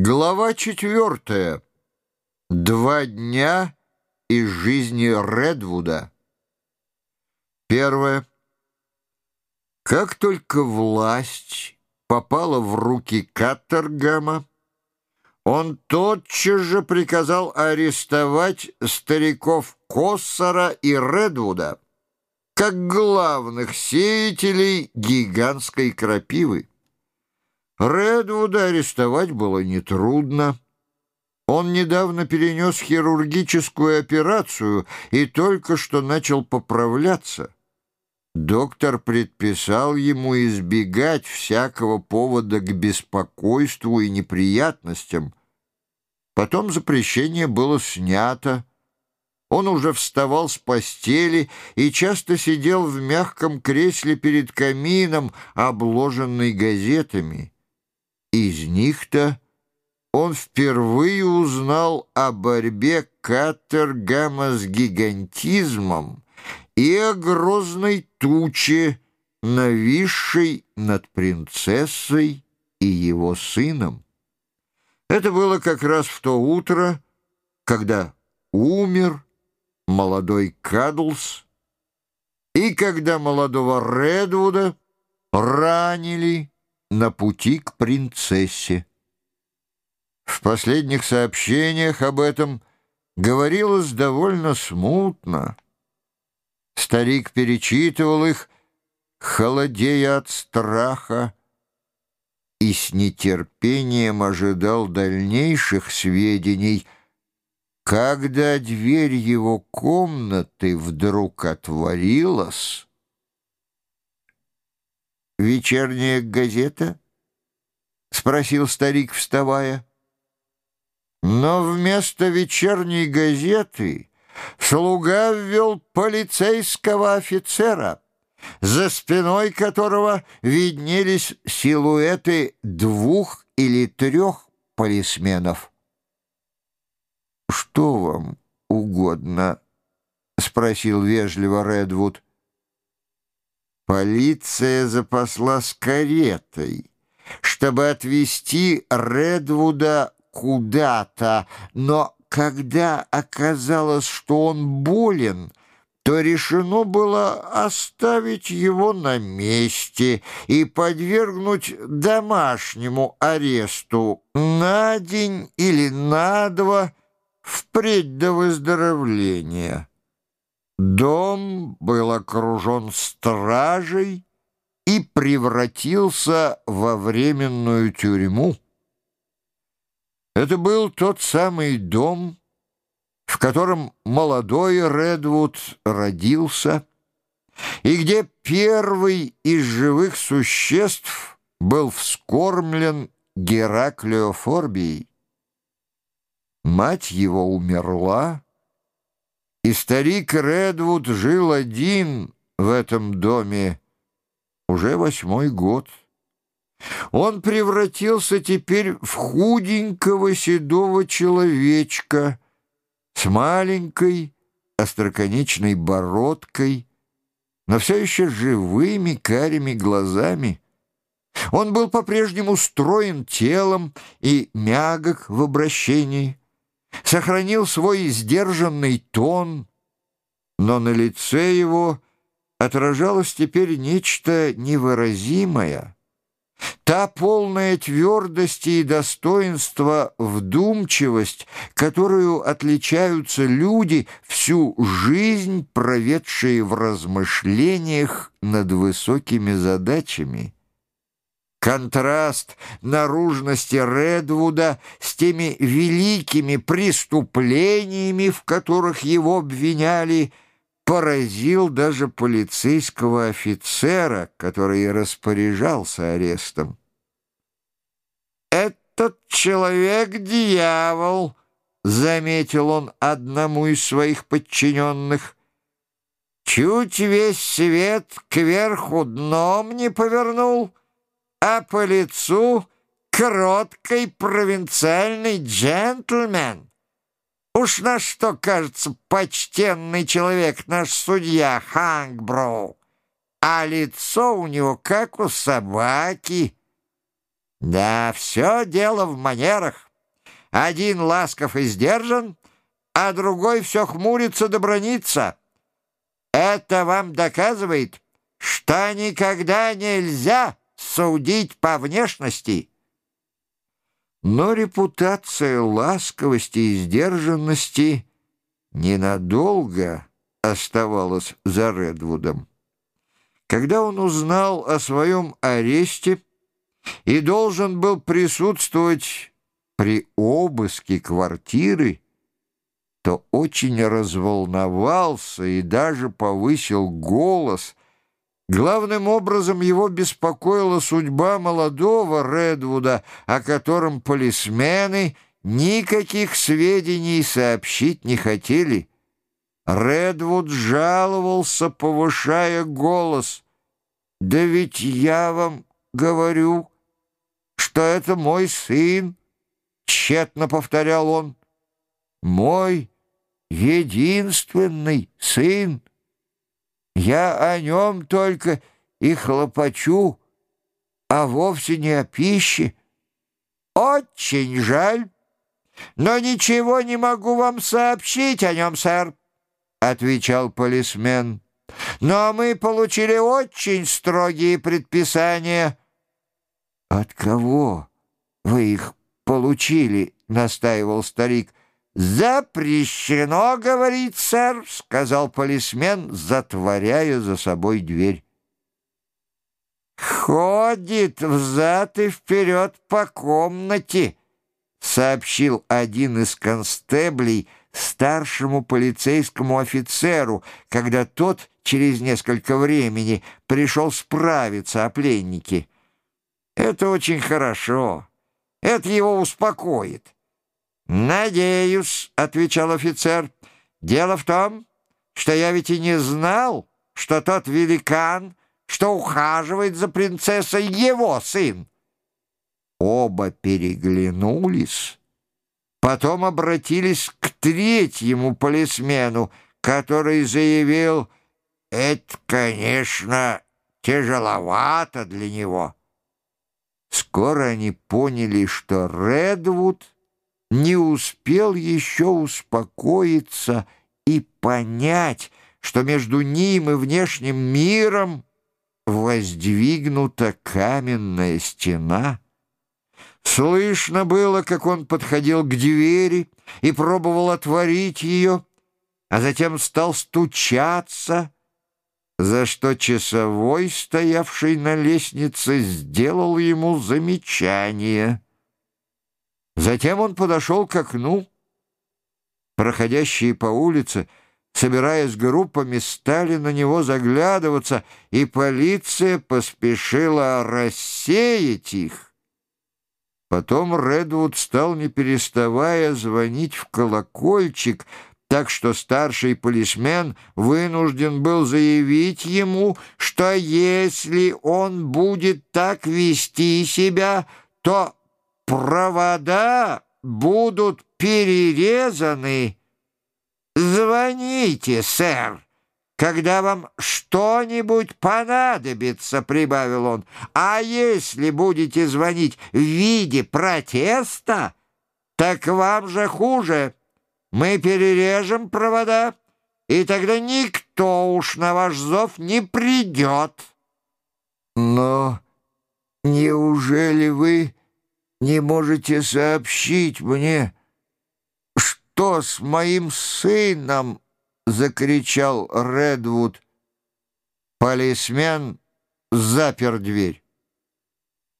Глава четвертая. Два дня из жизни Редвуда. Первое. Как только власть попала в руки Каттергама, он тотчас же приказал арестовать стариков Коссора и Редвуда как главных сеятелей гигантской крапивы. Редвуда арестовать было нетрудно. Он недавно перенес хирургическую операцию и только что начал поправляться. Доктор предписал ему избегать всякого повода к беспокойству и неприятностям. Потом запрещение было снято. Он уже вставал с постели и часто сидел в мягком кресле перед камином, обложенный газетами. Из них-то он впервые узнал о борьбе Каттергама с гигантизмом и о грозной туче, нависшей над принцессой и его сыном. Это было как раз в то утро, когда умер молодой Кадлс, и когда молодого Редвуда ранили на пути к принцессе. В последних сообщениях об этом говорилось довольно смутно. Старик перечитывал их, холодея от страха, и с нетерпением ожидал дальнейших сведений, когда дверь его комнаты вдруг отворилась, «Вечерняя газета?» — спросил старик, вставая. Но вместо вечерней газеты слуга ввел полицейского офицера, за спиной которого виднелись силуэты двух или трех полисменов. «Что вам угодно?» — спросил вежливо Редвуд. Полиция запаслась каретой, чтобы отвезти Редвуда куда-то, но когда оказалось, что он болен, то решено было оставить его на месте и подвергнуть домашнему аресту на день или на два впредь до выздоровления. Дом был окружен стражей и превратился во временную тюрьму. Это был тот самый дом, в котором молодой Редвуд родился, и где первый из живых существ был вскормлен Гераклеофорбией. Мать его умерла, и старик Редвуд жил один в этом доме уже восьмой год. Он превратился теперь в худенького седого человечка с маленькой остроконечной бородкой, но все еще живыми карими глазами. Он был по-прежнему строен телом и мягок в обращении сохранил свой сдержанный тон, но на лице его отражалось теперь нечто невыразимое. Та полная твердости и достоинства вдумчивость, которую отличаются люди, всю жизнь проведшие в размышлениях над высокими задачами. Контраст наружности Редвуда с теми великими преступлениями, в которых его обвиняли, поразил даже полицейского офицера, который распоряжался арестом. «Этот человек — дьявол», — заметил он одному из своих подчиненных. «Чуть весь свет кверху дном не повернул» а по лицу кроткий провинциальный джентльмен. Уж на что, кажется, почтенный человек наш судья Хангброу, а лицо у него как у собаки. Да, все дело в манерах. Один ласков и сдержан, а другой все хмурится да бронится. Это вам доказывает, что никогда нельзя судить по внешности. Но репутация ласковости и сдержанности ненадолго оставалась за Редвудом. Когда он узнал о своем аресте и должен был присутствовать при обыске квартиры, то очень разволновался и даже повысил голос. Главным образом его беспокоила судьба молодого Редвуда, о котором полисмены никаких сведений сообщить не хотели. Редвуд жаловался, повышая голос. «Да ведь я вам говорю, что это мой сын», — тщетно повторял он. «Мой единственный сын. Я о нем только и хлопочу, а вовсе не о пище. Очень жаль, но ничего не могу вам сообщить о нем, сэр». — отвечал полисмен. «Но мы получили очень строгие предписания». «От кого вы их получили?» — настаивал старик. «Запрещено, — говорит сэр, — сказал полисмен, затворяя за собой дверь. «Ходит взад и вперед по комнате», — сообщил один из констеблей, — старшему полицейскому офицеру, когда тот через несколько времени пришел справиться о пленнике. «Это очень хорошо. Это его успокоит». «Надеюсь», — отвечал офицер, — «дело в том, что я ведь и не знал, что тот великан, что ухаживает за принцессой, его сын». Оба переглянулись Потом обратились к третьему полисмену, который заявил, «Это, конечно, тяжеловато для него». Скоро они поняли, что Редвуд не успел еще успокоиться и понять, что между ним и внешним миром воздвигнута каменная стена — Слышно было, как он подходил к двери и пробовал отворить ее, а затем стал стучаться, за что часовой, стоявший на лестнице, сделал ему замечание. Затем он подошел к окну. Проходящие по улице, собираясь группами, стали на него заглядываться, и полиция поспешила рассеять их. Потом Редвуд стал, не переставая, звонить в колокольчик, так что старший полисмен вынужден был заявить ему, что если он будет так вести себя, то провода будут перерезаны. «Звоните, сэр!» когда вам что-нибудь понадобится, — прибавил он, — а если будете звонить в виде протеста, так вам же хуже. Мы перережем провода, и тогда никто уж на ваш зов не придет. Но неужели вы не можете сообщить мне, что с моим сыном — закричал Редвуд. Полисмен запер дверь.